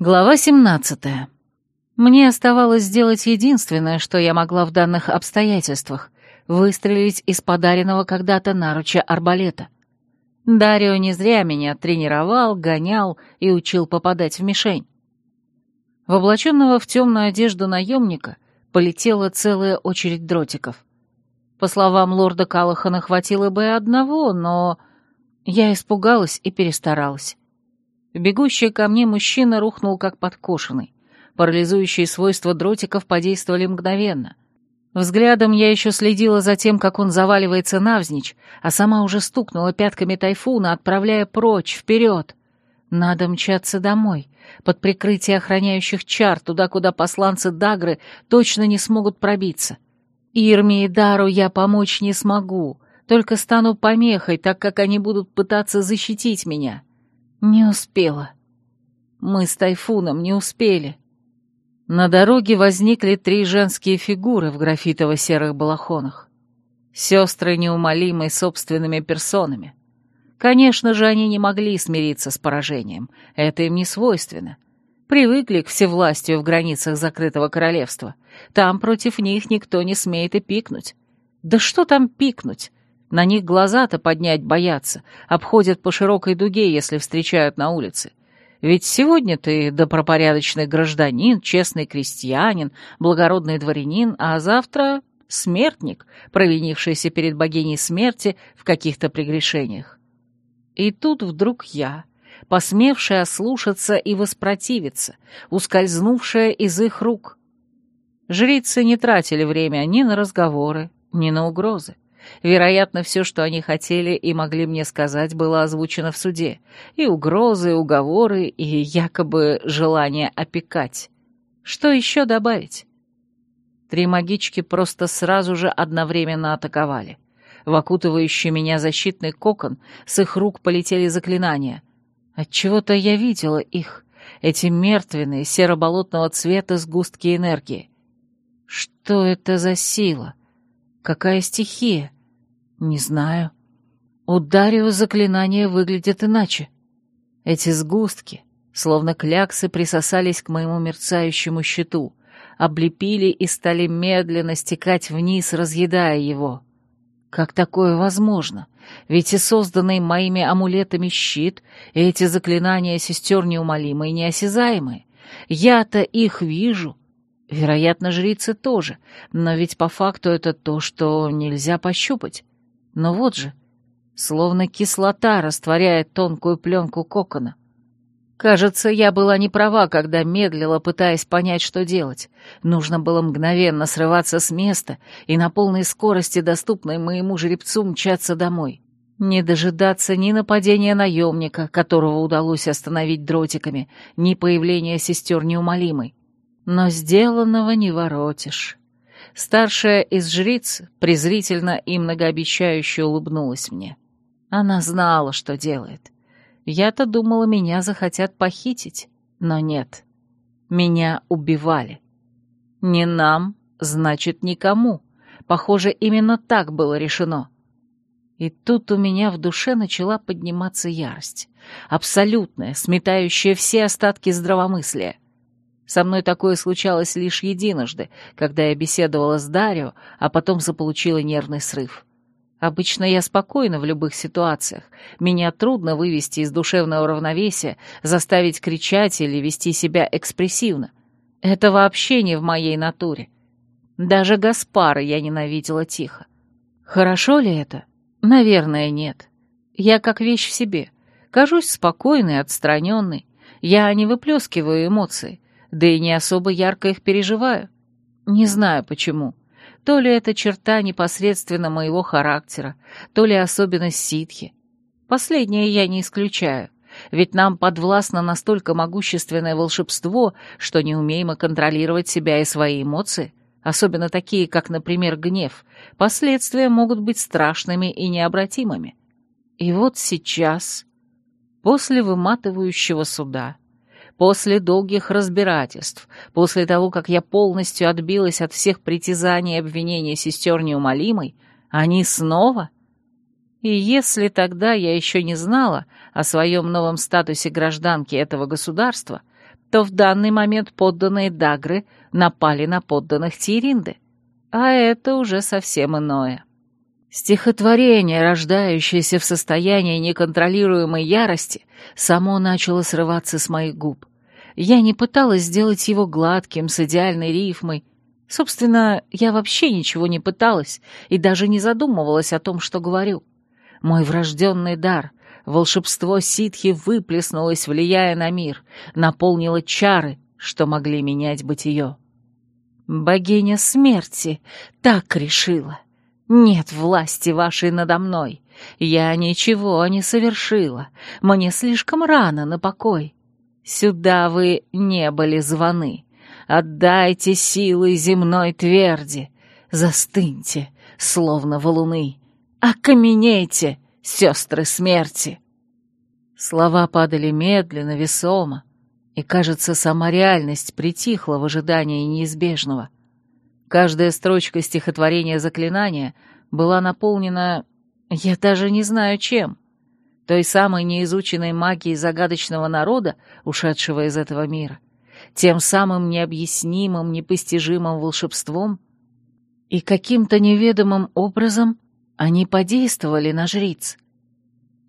Глава 17. Мне оставалось сделать единственное, что я могла в данных обстоятельствах — выстрелить из подаренного когда-то наруча арбалета. Дарио не зря меня тренировал, гонял и учил попадать в мишень. В облаченного в темную одежду наемника полетела целая очередь дротиков. По словам лорда Калахана, хватило бы и одного, но я испугалась и перестаралась. Бегущий ко мне мужчина рухнул как подкошенный. Парализующие свойства дротиков подействовали мгновенно. Взглядом я еще следила за тем, как он заваливается навзничь, а сама уже стукнула пятками тайфуна, отправляя прочь, вперед. Надо мчаться домой, под прикрытие охраняющих чар, туда, куда посланцы Дагры точно не смогут пробиться. Ирме и Дару я помочь не смогу, только стану помехой, так как они будут пытаться защитить меня. Не успела. Мы с Тайфуном не успели. На дороге возникли три женские фигуры в графитово-серых балахонах. Сестры неумолимой собственными персонами. Конечно же, они не могли смириться с поражением. Это им не свойственно. Привыкли к всевластию в границах закрытого королевства. Там против них никто не смеет и пикнуть. Да что там пикнуть? На них глаза-то поднять боятся, обходят по широкой дуге, если встречают на улице. Ведь сегодня ты добропорядочный гражданин, честный крестьянин, благородный дворянин, а завтра смертник, провинившийся перед богиней смерти в каких-то прегрешениях. И тут вдруг я, посмевшая ослушаться и воспротивиться, ускользнувшая из их рук. Жрицы не тратили время ни на разговоры, ни на угрозы. Вероятно, все, что они хотели и могли мне сказать, было озвучено в суде. И угрозы, и уговоры, и якобы желание опекать. Что еще добавить? Три магички просто сразу же одновременно атаковали. В окутывающий меня защитный кокон с их рук полетели заклинания. Отчего-то я видела их, эти мертвенные, серо-болотного цвета сгустки энергии. Что это за сила? Какая стихия? Не знаю. У Дарио заклинание выглядит иначе. Эти сгустки, словно кляксы, присосались к моему мерцающему щиту, облепили и стали медленно стекать вниз, разъедая его. Как такое возможно? Ведь и созданный моими амулетами щит, и эти заклинания сестер неумолимые и неосязаемые. Я-то их вижу. Вероятно, жрицы тоже, но ведь по факту это то, что нельзя пощупать. Но вот же, словно кислота растворяет тонкую пленку кокона. Кажется, я была не права, когда медлила, пытаясь понять, что делать. Нужно было мгновенно срываться с места и на полной скорости, доступной моему жеребцу, мчаться домой. Не дожидаться ни нападения наемника, которого удалось остановить дротиками, ни появления сестер неумолимой. Но сделанного не воротишь. Старшая из жриц презрительно и многообещающе улыбнулась мне. Она знала, что делает. Я-то думала, меня захотят похитить, но нет. Меня убивали. Не нам, значит, никому. Похоже, именно так было решено. И тут у меня в душе начала подниматься ярость. Абсолютная, сметающая все остатки здравомыслия. Со мной такое случалось лишь единожды, когда я беседовала с Дарио, а потом заполучила нервный срыв. Обычно я спокойна в любых ситуациях. Меня трудно вывести из душевного равновесия, заставить кричать или вести себя экспрессивно. Это вообще не в моей натуре. Даже Гаспара я ненавидела тихо. Хорошо ли это? Наверное, нет. Я как вещь в себе. Кажусь спокойной, отстраненной. Я не выплескиваю эмоции да и не особо ярко их переживаю. Не знаю почему. То ли это черта непосредственно моего характера, то ли особенность ситхи. Последнее я не исключаю, ведь нам подвластно настолько могущественное волшебство, что не умеем контролировать себя и свои эмоции, особенно такие, как, например, гнев, последствия могут быть страшными и необратимыми. И вот сейчас, после выматывающего суда, После долгих разбирательств, после того, как я полностью отбилась от всех притязаний и обвинений сестер неумолимой, они снова? И если тогда я еще не знала о своем новом статусе гражданки этого государства, то в данный момент подданные Дагры напали на подданных Тиринды. А это уже совсем иное. Стихотворение, рождающееся в состоянии неконтролируемой ярости, само начало срываться с моих губ. Я не пыталась сделать его гладким, с идеальной рифмой. Собственно, я вообще ничего не пыталась и даже не задумывалась о том, что говорю. Мой врожденный дар, волшебство ситхи выплеснулось, влияя на мир, наполнило чары, что могли менять бытие. Богиня смерти так решила. Нет власти вашей надо мной. Я ничего не совершила. Мне слишком рано на покой. Сюда вы не были званы. Отдайте силы земной тверди. Застыньте, словно валуны. Окаменейте, сестры смерти. Слова падали медленно, весомо, и, кажется, сама реальность притихла в ожидании неизбежного. Каждая строчка стихотворения заклинания была наполнена, я даже не знаю чем, той самой неизученной магией загадочного народа, ушедшего из этого мира, тем самым необъяснимым, непостижимым волшебством, и каким-то неведомым образом они подействовали на жриц.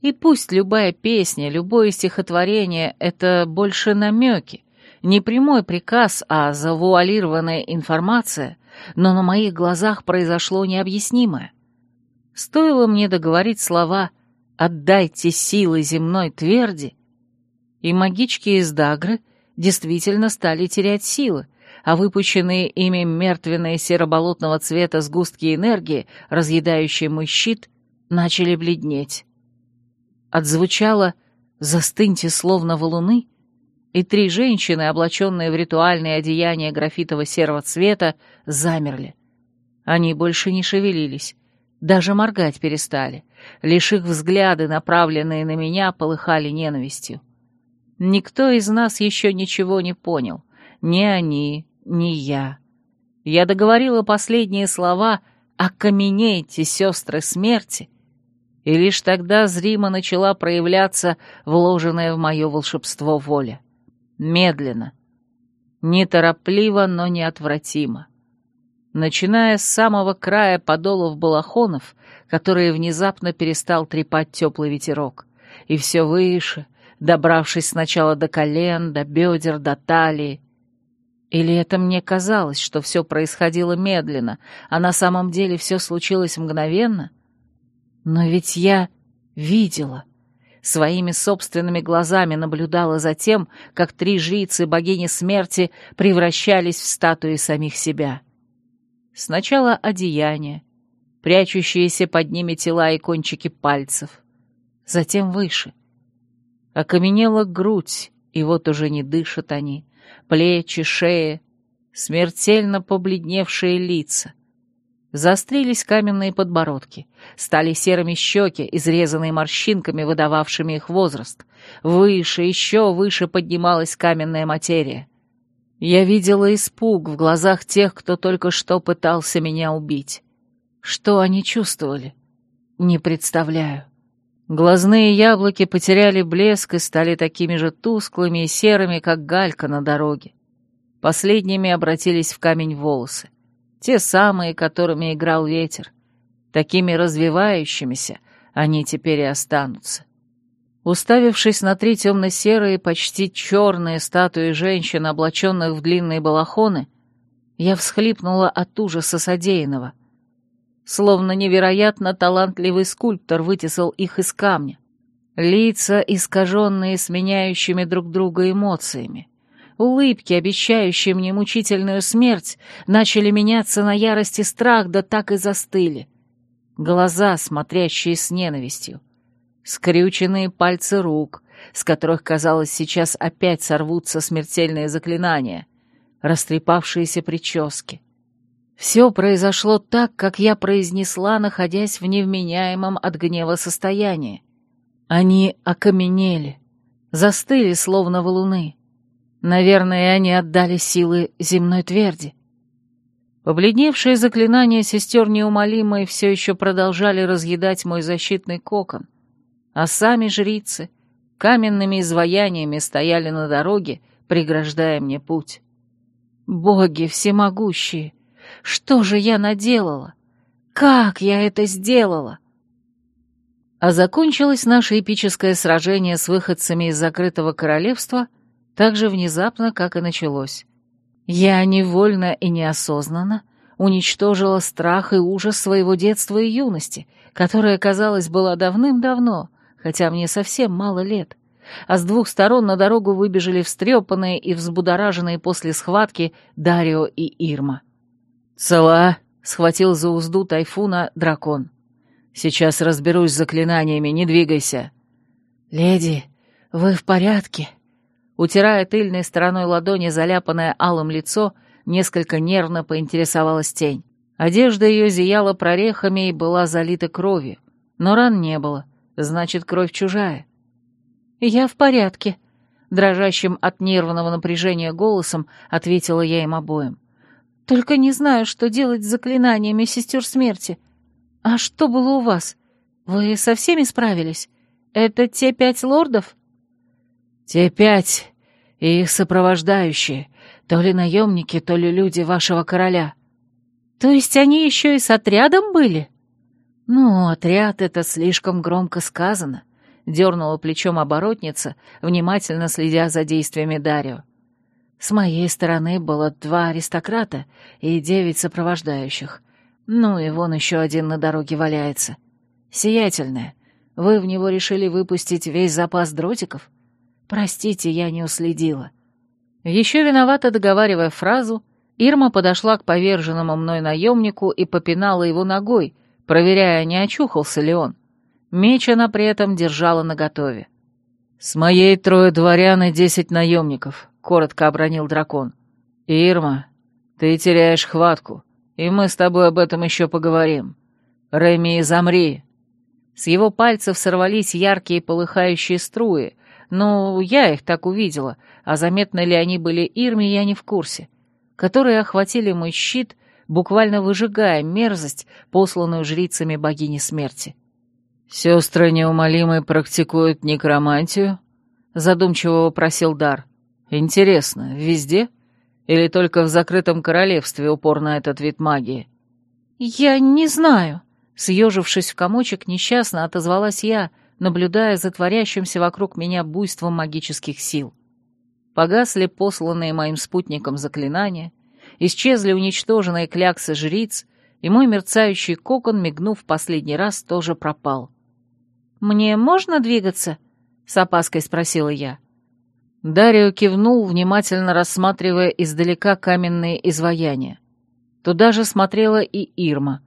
И пусть любая песня, любое стихотворение — это больше намеки, не прямой приказ, а завуалированная информация, но на моих глазах произошло необъяснимое. Стоило мне договорить слова «отдайте силы земной тверди», и магички из Дагры действительно стали терять силы, а выпущенные ими мертвенные сероболотного цвета сгустки энергии, разъедающие мой щит, начали бледнеть. Отзвучало «застыньте словно валуны», и три женщины, облаченные в ритуальные одеяния графитово-серого цвета, замерли. Они больше не шевелились, даже моргать перестали, лишь их взгляды, направленные на меня, полыхали ненавистью. Никто из нас еще ничего не понял, ни они, ни я. Я договорила последние слова «Окаменейте, сестры смерти», и лишь тогда зримо начала проявляться вложенная в мое волшебство воля медленно, неторопливо, но неотвратимо. Начиная с самого края подолов балахонов, которые внезапно перестал трепать теплый ветерок, и все выше, добравшись сначала до колен, до бедер, до талии. Или это мне казалось, что все происходило медленно, а на самом деле все случилось мгновенно? Но ведь я видела, своими собственными глазами наблюдала за тем, как три жрицы богини смерти превращались в статуи самих себя. Сначала одеяние, прячущиеся под ними тела и кончики пальцев, затем выше. Окаменела грудь, и вот уже не дышат они, плечи, шея, смертельно побледневшие лица. Заострились каменные подбородки, стали серыми щеки, изрезанные морщинками, выдававшими их возраст. Выше, еще выше поднималась каменная материя. Я видела испуг в глазах тех, кто только что пытался меня убить. Что они чувствовали? Не представляю. Глазные яблоки потеряли блеск и стали такими же тусклыми и серыми, как галька на дороге. Последними обратились в камень волосы. Те самые, которыми играл ветер. Такими развивающимися они теперь и останутся. Уставившись на три темно-серые, почти черные статуи женщин, облаченных в длинные балахоны, я всхлипнула от ужаса содеянного. Словно невероятно талантливый скульптор вытесал их из камня. Лица, искаженные сменяющими друг друга эмоциями. Улыбки, обещающие мне мучительную смерть, начали меняться на ярость и страх, да так и застыли. Глаза, смотрящие с ненавистью. Скрюченные пальцы рук, с которых, казалось, сейчас опять сорвутся смертельные заклинания. Растрепавшиеся прически. Все произошло так, как я произнесла, находясь в невменяемом от гнева состоянии. Они окаменели, застыли, словно валуны. Наверное, они отдали силы земной тверди. Побледневшие заклинания сестер неумолимой все еще продолжали разъедать мой защитный кокон, а сами жрицы каменными изваяниями стояли на дороге, преграждая мне путь. Боги всемогущие, что же я наделала? Как я это сделала? А закончилось наше эпическое сражение с выходцами из закрытого королевства так же внезапно, как и началось. Я невольно и неосознанно уничтожила страх и ужас своего детства и юности, которая, казалось, была давным-давно, хотя мне совсем мало лет, а с двух сторон на дорогу выбежали встрепанные и взбудораженные после схватки Дарио и Ирма. «Цела!» — схватил за узду тайфуна дракон. «Сейчас разберусь с заклинаниями, не двигайся». «Леди, вы в порядке?» Утирая тыльной стороной ладони заляпанное алым лицо, несколько нервно поинтересовалась тень. Одежда ее зияла прорехами и была залита кровью, но ран не было, значит, кровь чужая. «Я в порядке», — дрожащим от нервного напряжения голосом ответила я им обоим. «Только не знаю, что делать с заклинаниями сестер смерти. А что было у вас? Вы со всеми справились? Это те пять лордов?» «Те пять и их сопровождающие, то ли наемники, то ли люди вашего короля». «То есть они еще и с отрядом были?» «Ну, отряд — это слишком громко сказано дернула плечом оборотница, внимательно следя за действиями Дарио. С моей стороны было два аристократа и девять сопровождающих. Ну и вон еще один на дороге валяется. Сиятельная, вы в него решили выпустить весь запас дротиков? Простите, я не уследила. Еще виновато договаривая фразу, Ирма подошла к поверженному мной наемнику и попинала его ногой, проверяя, не очухался ли он. Меч она при этом держала наготове. «С моей трое дворян и десять наемников», — коротко обронил дракон. «Ирма, ты теряешь хватку, и мы с тобой об этом еще поговорим. Реми, замри!» С его пальцев сорвались яркие полыхающие струи, но я их так увидела, а заметны ли они были Ирме, я не в курсе, которые охватили мой щит, буквально выжигая мерзость, посланную жрицами богини смерти. «Сестры неумолимые практикуют некромантию?» — задумчиво вопросил Дар. «Интересно, везде? Или только в закрытом королевстве упор на этот вид магии?» «Я не знаю», — съежившись в комочек, несчастно отозвалась я, наблюдая за творящимся вокруг меня буйством магических сил. Погасли посланные моим спутником заклинания, исчезли уничтоженные кляксы жриц, и мой мерцающий кокон, мигнув последний раз, тоже пропал. «Мне можно двигаться?» — с опаской спросила я. Дарио кивнул, внимательно рассматривая издалека каменные изваяния. Туда же смотрела и Ирма.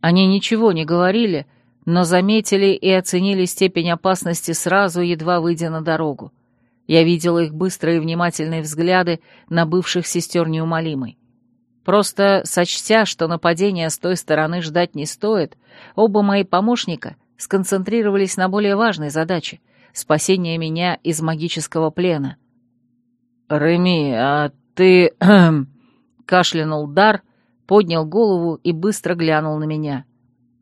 Они ничего не говорили, но заметили и оценили степень опасности сразу, едва выйдя на дорогу. Я видела их быстрые и внимательные взгляды на бывших сестер неумолимой. Просто, сочтя, что нападения с той стороны ждать не стоит, оба мои помощника сконцентрировались на более важной задаче — спасение меня из магического плена. «Реми, а ты...» — кашлянул Дар, поднял голову и быстро глянул на меня.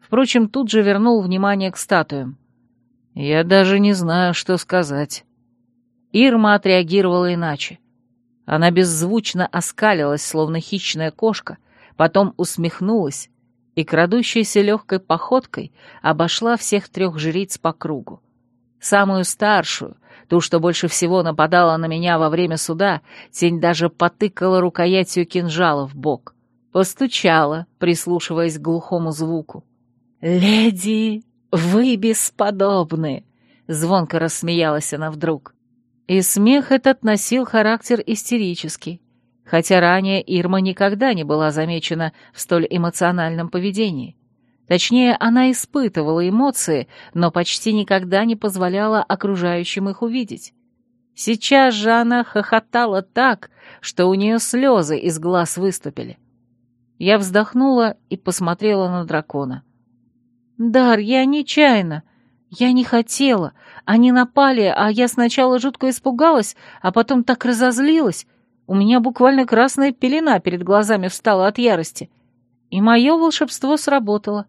Впрочем, тут же вернул внимание к статуям. «Я даже не знаю, что сказать». Ирма отреагировала иначе. Она беззвучно оскалилась, словно хищная кошка, потом усмехнулась и, крадущейся легкой походкой, обошла всех трех жриц по кругу. Самую старшую, ту, что больше всего нападала на меня во время суда, тень даже потыкала рукоятью кинжала в бок. Постучала, прислушиваясь к глухому звуку. «Леди, вы бесподобны!» — звонко рассмеялась она вдруг. И смех этот носил характер истерический хотя ранее Ирма никогда не была замечена в столь эмоциональном поведении. Точнее, она испытывала эмоции, но почти никогда не позволяла окружающим их увидеть. Сейчас же она хохотала так, что у нее слезы из глаз выступили. Я вздохнула и посмотрела на дракона. «Дар, я нечаянно. Я не хотела. Они напали, а я сначала жутко испугалась, а потом так разозлилась, у меня буквально красная пелена перед глазами встала от ярости. И мое волшебство сработало.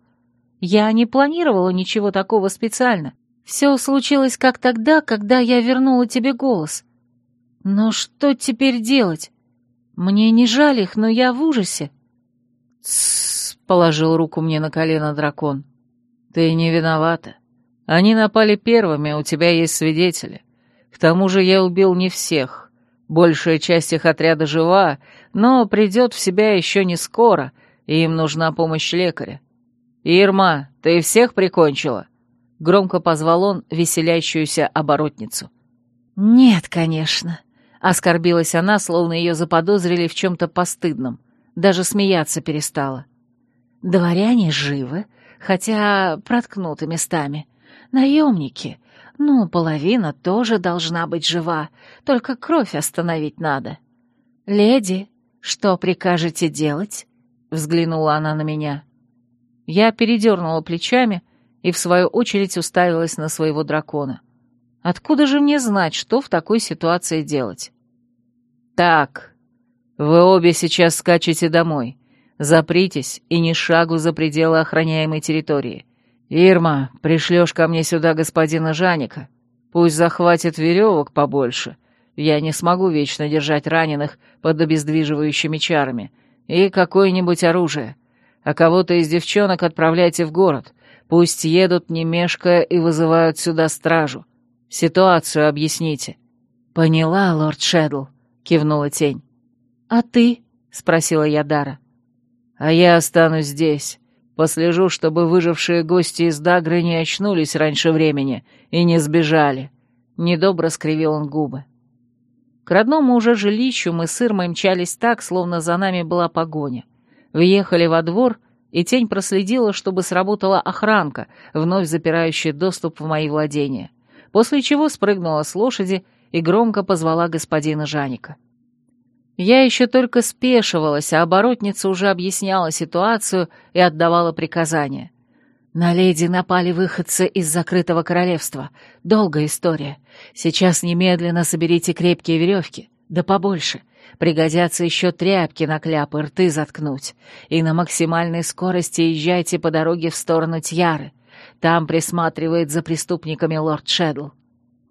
Я не планировала ничего такого специально. Все случилось как тогда, когда я вернула тебе голос. Но что теперь делать? Мне не жаль их, но я в ужасе. Положил руку мне на колено дракон. «Ты не виновата. Они напали первыми, у тебя есть свидетели. К тому же я убил не всех. Большая часть их отряда жива, но придет в себя еще не скоро, и им нужна помощь лекаря. «Ирма, ты всех прикончила?» — громко позвал он веселящуюся оборотницу. «Нет, конечно», — оскорбилась она, словно ее заподозрили в чем-то постыдном. Даже смеяться перестала. «Дворяне живы, хотя проткнуты местами. Наемники. Ну, половина тоже должна быть жива, только кровь остановить надо. Леди, что прикажете делать?» — взглянула она на меня. Я передернула плечами и, в свою очередь, уставилась на своего дракона. Откуда же мне знать, что в такой ситуации делать? «Так, вы обе сейчас скачете домой. Запритесь и ни шагу за пределы охраняемой территории. Ирма, пришлешь ко мне сюда господина Жаника. Пусть захватит веревок побольше. Я не смогу вечно держать раненых под обездвиживающими чарами. И какое-нибудь оружие а кого-то из девчонок отправляйте в город. Пусть едут, не мешкая, и вызывают сюда стражу. Ситуацию объясните». «Поняла, лорд Шэдл», — кивнула тень. «А ты?» — спросила я Дара. «А я останусь здесь. Послежу, чтобы выжившие гости из Дагры не очнулись раньше времени и не сбежали». Недобро скривил он губы. К родному уже жилищу мы с Ирмой мчались так, словно за нами была погоня. Въехали во двор, и тень проследила, чтобы сработала охранка, вновь запирающая доступ в мои владения, после чего спрыгнула с лошади и громко позвала господина Жаника. Я еще только спешивалась, а оборотница уже объясняла ситуацию и отдавала приказания. На леди напали выходцы из закрытого королевства. Долгая история. Сейчас немедленно соберите крепкие веревки, да побольше — Пригодятся еще тряпки на кляпы, рты заткнуть. И на максимальной скорости езжайте по дороге в сторону Тьяры. Там присматривает за преступниками лорд Шедл.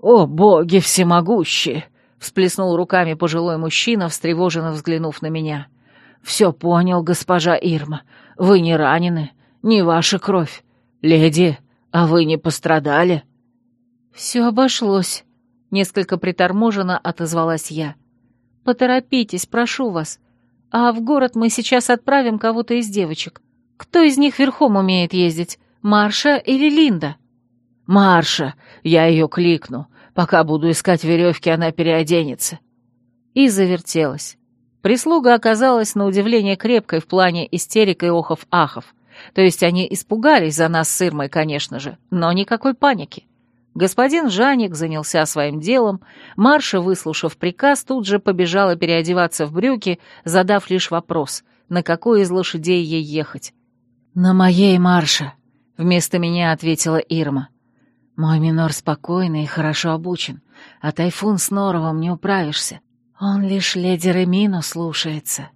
«О, боги всемогущие!» — всплеснул руками пожилой мужчина, встревоженно взглянув на меня. «Все понял, госпожа Ирма. Вы не ранены, не ваша кровь. Леди, а вы не пострадали?» «Все обошлось», — несколько приторможенно отозвалась я. Поторопитесь, прошу вас. А в город мы сейчас отправим кого-то из девочек. Кто из них верхом умеет ездить, Марша или Линда?» «Марша! Я ее кликну. Пока буду искать веревки, она переоденется». И завертелась. Прислуга оказалась на удивление крепкой в плане истерик и охов-ахов. То есть они испугались за нас с Ирмой, конечно же, но никакой паники. Господин Жаник занялся своим делом, Марша, выслушав приказ, тут же побежала переодеваться в брюки, задав лишь вопрос, на какой из лошадей ей ехать. «На моей, Марша», — вместо меня ответила Ирма. «Мой минор спокойный и хорошо обучен, а Тайфун с Норовым не управишься. Он лишь леди Ремину слушается».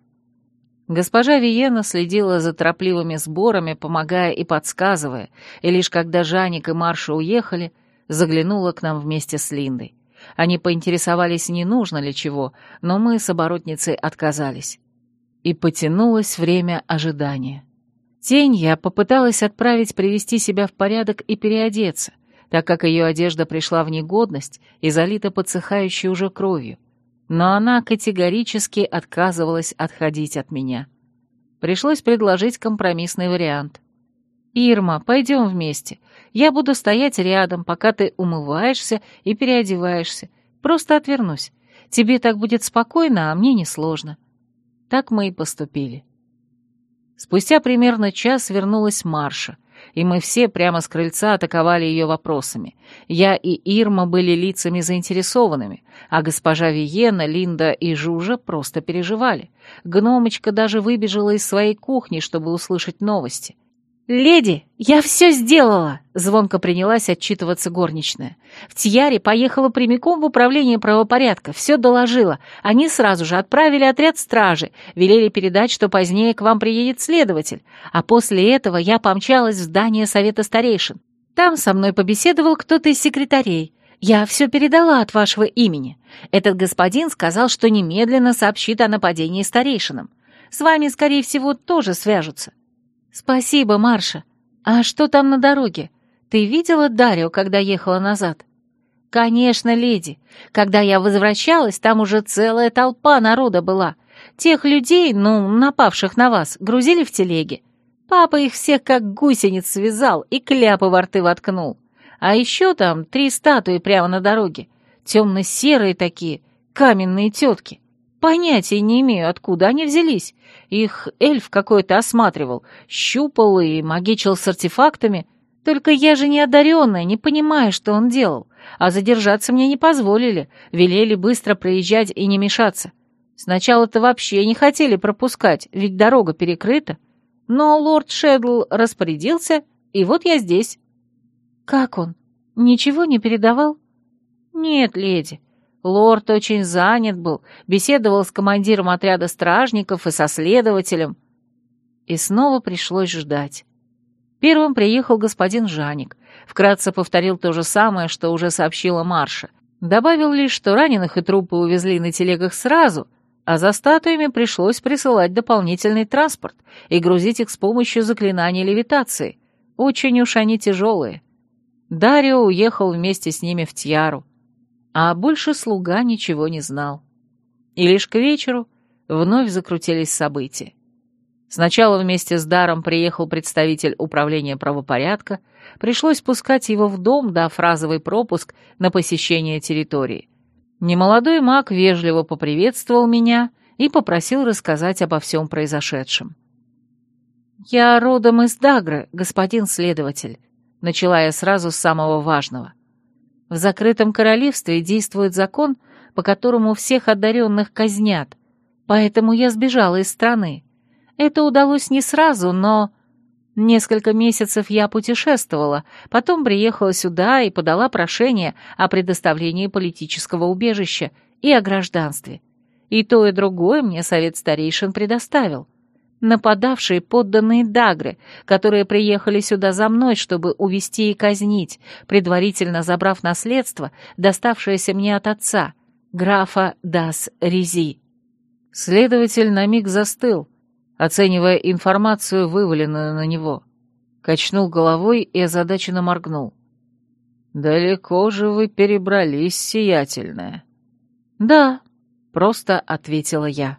Госпожа Виена следила за торопливыми сборами, помогая и подсказывая, и лишь когда Жаник и Марша уехали — заглянула к нам вместе с Линдой. Они поинтересовались, не нужно ли чего, но мы с оборотницей отказались. И потянулось время ожидания. Тень я попыталась отправить привести себя в порядок и переодеться, так как ее одежда пришла в негодность и залита подсыхающей уже кровью. Но она категорически отказывалась отходить от меня. Пришлось предложить компромиссный вариант. «Ирма, пойдем вместе. Я буду стоять рядом, пока ты умываешься и переодеваешься. Просто отвернусь. Тебе так будет спокойно, а мне несложно». Так мы и поступили. Спустя примерно час вернулась Марша, и мы все прямо с крыльца атаковали ее вопросами. Я и Ирма были лицами заинтересованными, а госпожа Виена, Линда и Жужа просто переживали. Гномочка даже выбежала из своей кухни, чтобы услышать новости — «Леди, я все сделала!» — звонко принялась отчитываться горничная. «В Тьяре поехала прямиком в управление правопорядка, все доложила. Они сразу же отправили отряд стражи, велели передать, что позднее к вам приедет следователь. А после этого я помчалась в здание Совета Старейшин. Там со мной побеседовал кто-то из секретарей. Я все передала от вашего имени. Этот господин сказал, что немедленно сообщит о нападении старейшинам. С вами, скорее всего, тоже свяжутся. Спасибо, Марша. А что там на дороге? Ты видела Дарио, когда ехала назад? Конечно, леди. Когда я возвращалась, там уже целая толпа народа была. Тех людей, ну, напавших на вас, грузили в телеге. Папа их всех как гусениц связал и кляпы во рты воткнул. А еще там три статуи прямо на дороге. Темно-серые такие, каменные тетки. Понятия не имею, откуда они взялись. Их эльф какой-то осматривал, щупал и магичил с артефактами. Только я же не одаренная, не понимаю, что он делал. А задержаться мне не позволили, велели быстро проезжать и не мешаться. Сначала-то вообще не хотели пропускать, ведь дорога перекрыта. Но лорд Шедл распорядился, и вот я здесь. Как он? Ничего не передавал? Нет, леди. Лорд очень занят был, беседовал с командиром отряда стражников и со следователем. И снова пришлось ждать. Первым приехал господин Жаник. Вкратце повторил то же самое, что уже сообщила Марша. Добавил лишь, что раненых и трупы увезли на телегах сразу, а за статуями пришлось присылать дополнительный транспорт и грузить их с помощью заклинаний левитации. Очень уж они тяжелые. Дарио уехал вместе с ними в Тьяру, а больше слуга ничего не знал. И лишь к вечеру вновь закрутились события. Сначала вместе с Даром приехал представитель управления правопорядка, пришлось пускать его в дом, дав разовый пропуск на посещение территории. Немолодой маг вежливо поприветствовал меня и попросил рассказать обо всем произошедшем. «Я родом из Дагры, господин следователь», — начала я сразу с самого важного. «В закрытом королевстве действует закон, по которому всех одаренных казнят, поэтому я сбежала из страны. Это удалось не сразу, но... Несколько месяцев я путешествовала, потом приехала сюда и подала прошение о предоставлении политического убежища и о гражданстве. И то, и другое мне совет старейшин предоставил. Нападавшие подданные Дагры, которые приехали сюда за мной, чтобы увести и казнить, предварительно забрав наследство, доставшееся мне от отца, графа Дас Рези. Следователь на миг застыл, оценивая информацию, вываленную на него. Качнул головой и озадаченно моргнул. «Далеко же вы перебрались, сиятельная». «Да», — просто ответила я.